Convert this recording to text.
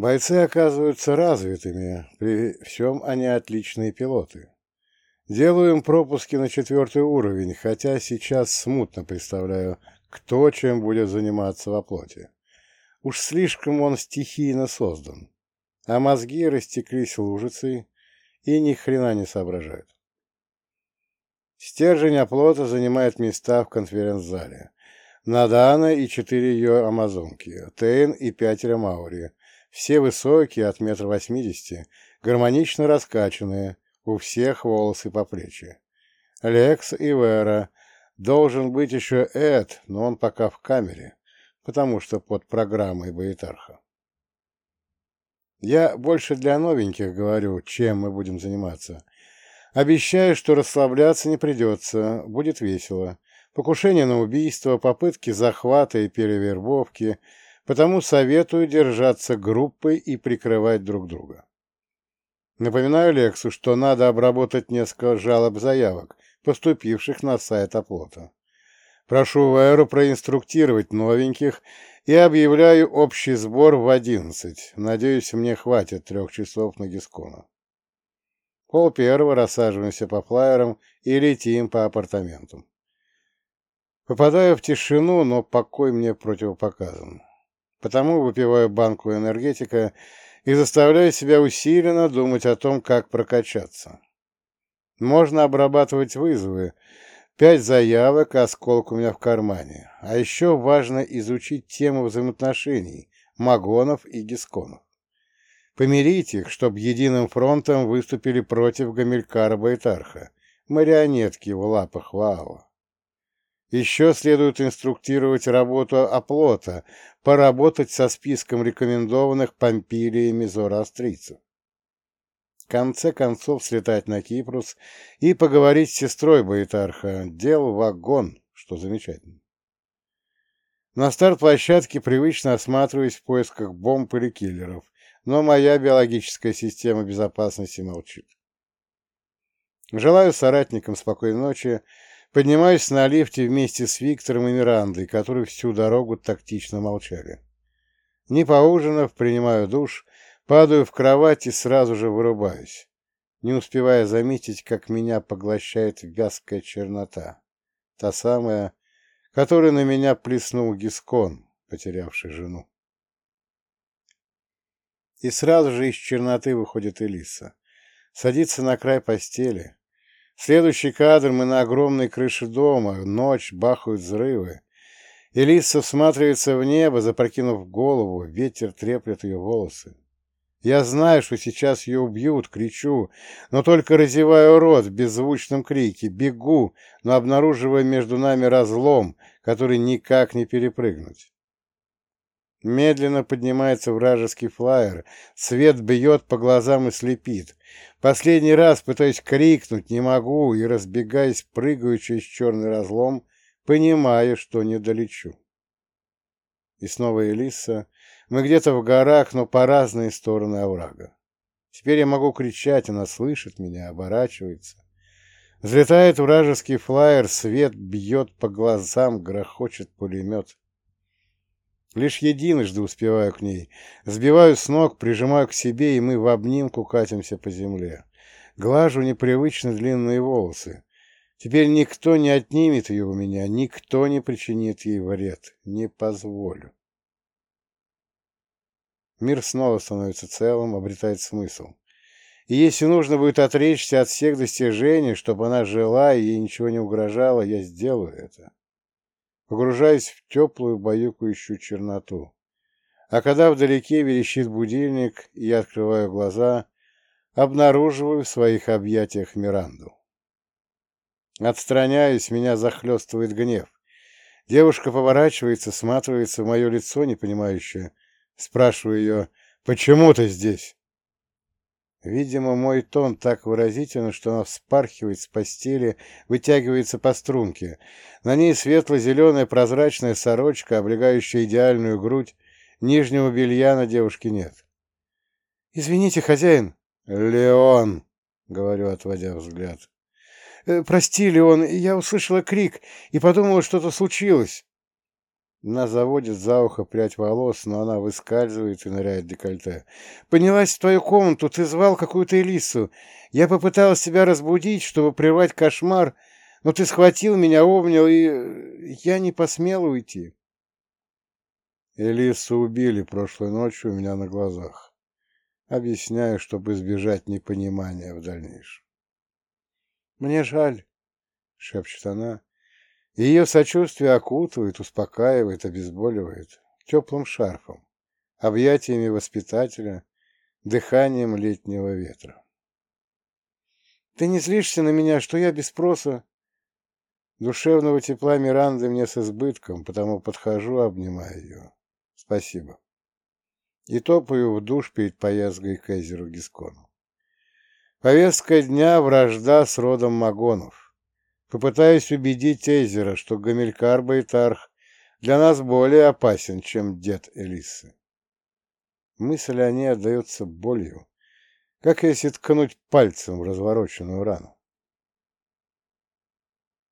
Бойцы оказываются развитыми, при всем они отличные пилоты. Делаю пропуски на четвертый уровень, хотя сейчас смутно представляю, кто чем будет заниматься во плоти. Уж слишком он стихийно создан, а мозги растеклись лужицей и ни хрена не соображают. Стержень оплота занимает места в конференц-зале. Надана и четыре ее амазонки, Тейн и пятеро Маури. Все высокие, от метра восьмидесяти, гармонично раскачанные, у всех волосы по плечи. Лекс и Вера. Должен быть еще Эд, но он пока в камере, потому что под программой Баэтарха. Я больше для новеньких говорю, чем мы будем заниматься. Обещаю, что расслабляться не придется, будет весело. Покушение на убийство, попытки захвата и перевербовки, потому советую держаться группой и прикрывать друг друга. Напоминаю Лексу, что надо обработать несколько жалоб-заявок, поступивших на сайт оплота. Прошу Вайеру проинструктировать новеньких и объявляю общий сбор в одиннадцать. Надеюсь, мне хватит трех часов на Гискона. Пол первого рассаживаемся по флайерам и летим по апартаментам. Попадаю в тишину, но покой мне противопоказан. Потому выпиваю банку энергетика и заставляю себя усиленно думать о том, как прокачаться. Можно обрабатывать вызовы, пять заявок, осколок у меня в кармане. А еще важно изучить тему взаимоотношений магонов и гисконов. Помирить их, чтобы единым фронтом выступили против Гамилькара Байтарха, марионетки в лапах Ваала. Еще следует инструктировать работу оплота, поработать со списком рекомендованных помпилиями зороастрийцев. В конце концов слетать на Кипрус и поговорить с сестрой Баитарха. Дел вагон, что замечательно. На старт площадки привычно осматриваюсь в поисках бомб или киллеров, но моя биологическая система безопасности молчит. Желаю соратникам спокойной ночи Поднимаюсь на лифте вместе с Виктором и Мирандой, которые всю дорогу тактично молчали. Не поужинав, принимаю душ, падаю в кровать и сразу же вырубаюсь, не успевая заметить, как меня поглощает вязкая чернота. Та самая, которой на меня плеснул Гискон, потерявший жену. И сразу же из черноты выходит Элиса. Садится на край постели, Следующий кадр мы на огромной крыше дома. Ночь, бахают взрывы. Элиса всматривается в небо, запрокинув голову. Ветер треплет ее волосы. Я знаю, что сейчас ее убьют, кричу, но только разеваю рот в беззвучном крике, бегу, но обнаруживая между нами разлом, который никак не перепрыгнуть. Медленно поднимается вражеский флайер, свет бьет по глазам и слепит. Последний раз пытаюсь крикнуть, не могу, и, разбегаясь, прыгаю через черный разлом, понимая, что не долечу. И снова Элиса. Мы где-то в горах, но по разные стороны оврага. Теперь я могу кричать, она слышит меня, оборачивается. Взлетает вражеский флайер, свет бьет по глазам, грохочет пулемет. Лишь единожды успеваю к ней. Сбиваю с ног, прижимаю к себе, и мы в обнимку катимся по земле. Глажу непривычно длинные волосы. Теперь никто не отнимет ее у меня, никто не причинит ей вред. Не позволю. Мир снова становится целым, обретает смысл. И если нужно будет отречься от всех достижений, чтобы она жила и ей ничего не угрожало, я сделаю это погружаясь в теплую баюкающую черноту. А когда вдалеке верещит будильник, я открываю глаза, обнаруживаю в своих объятиях Миранду. Отстраняюсь, меня захлестывает гнев. Девушка поворачивается, сматывается в мое лицо непонимающе. Спрашиваю ее, почему ты здесь? Видимо, мой тон так выразителен, что она вспархивает с постели, вытягивается по струнке. На ней светло-зеленая прозрачная сорочка, облегающая идеальную грудь. Нижнего белья на девушке нет. «Извините, хозяин». «Леон», — говорю, отводя взгляд. «Э, «Прости, Леон, я услышала крик и подумала, что-то случилось». Она заводит за ухо прядь волос, но она выскальзывает и ныряет декольте. «Поднялась в твою комнату, ты звал какую-то Элису. Я попыталась тебя разбудить, чтобы прервать кошмар, но ты схватил меня, обнял, и я не посмела уйти». Элису убили прошлой ночью у меня на глазах. Объясняю, чтобы избежать непонимания в дальнейшем. «Мне жаль», — шепчет она, ее сочувствие окутывает, успокаивает, обезболивает теплым шарфом, объятиями воспитателя, дыханием летнего ветра. «Ты не злишься на меня, что я без спроса?» Душевного тепла Миранды мне с избытком, потому подхожу, обнимаю ее. Спасибо. И топаю в душ перед поездкой к Эзеру Гискону. Повестка дня — вражда с родом Магонов. Попытаюсь убедить Эйзера, что Гамилькар Байтарх для нас более опасен, чем дед Элисы. Мысль о ней отдается болью, как если ткнуть пальцем в развороченную рану.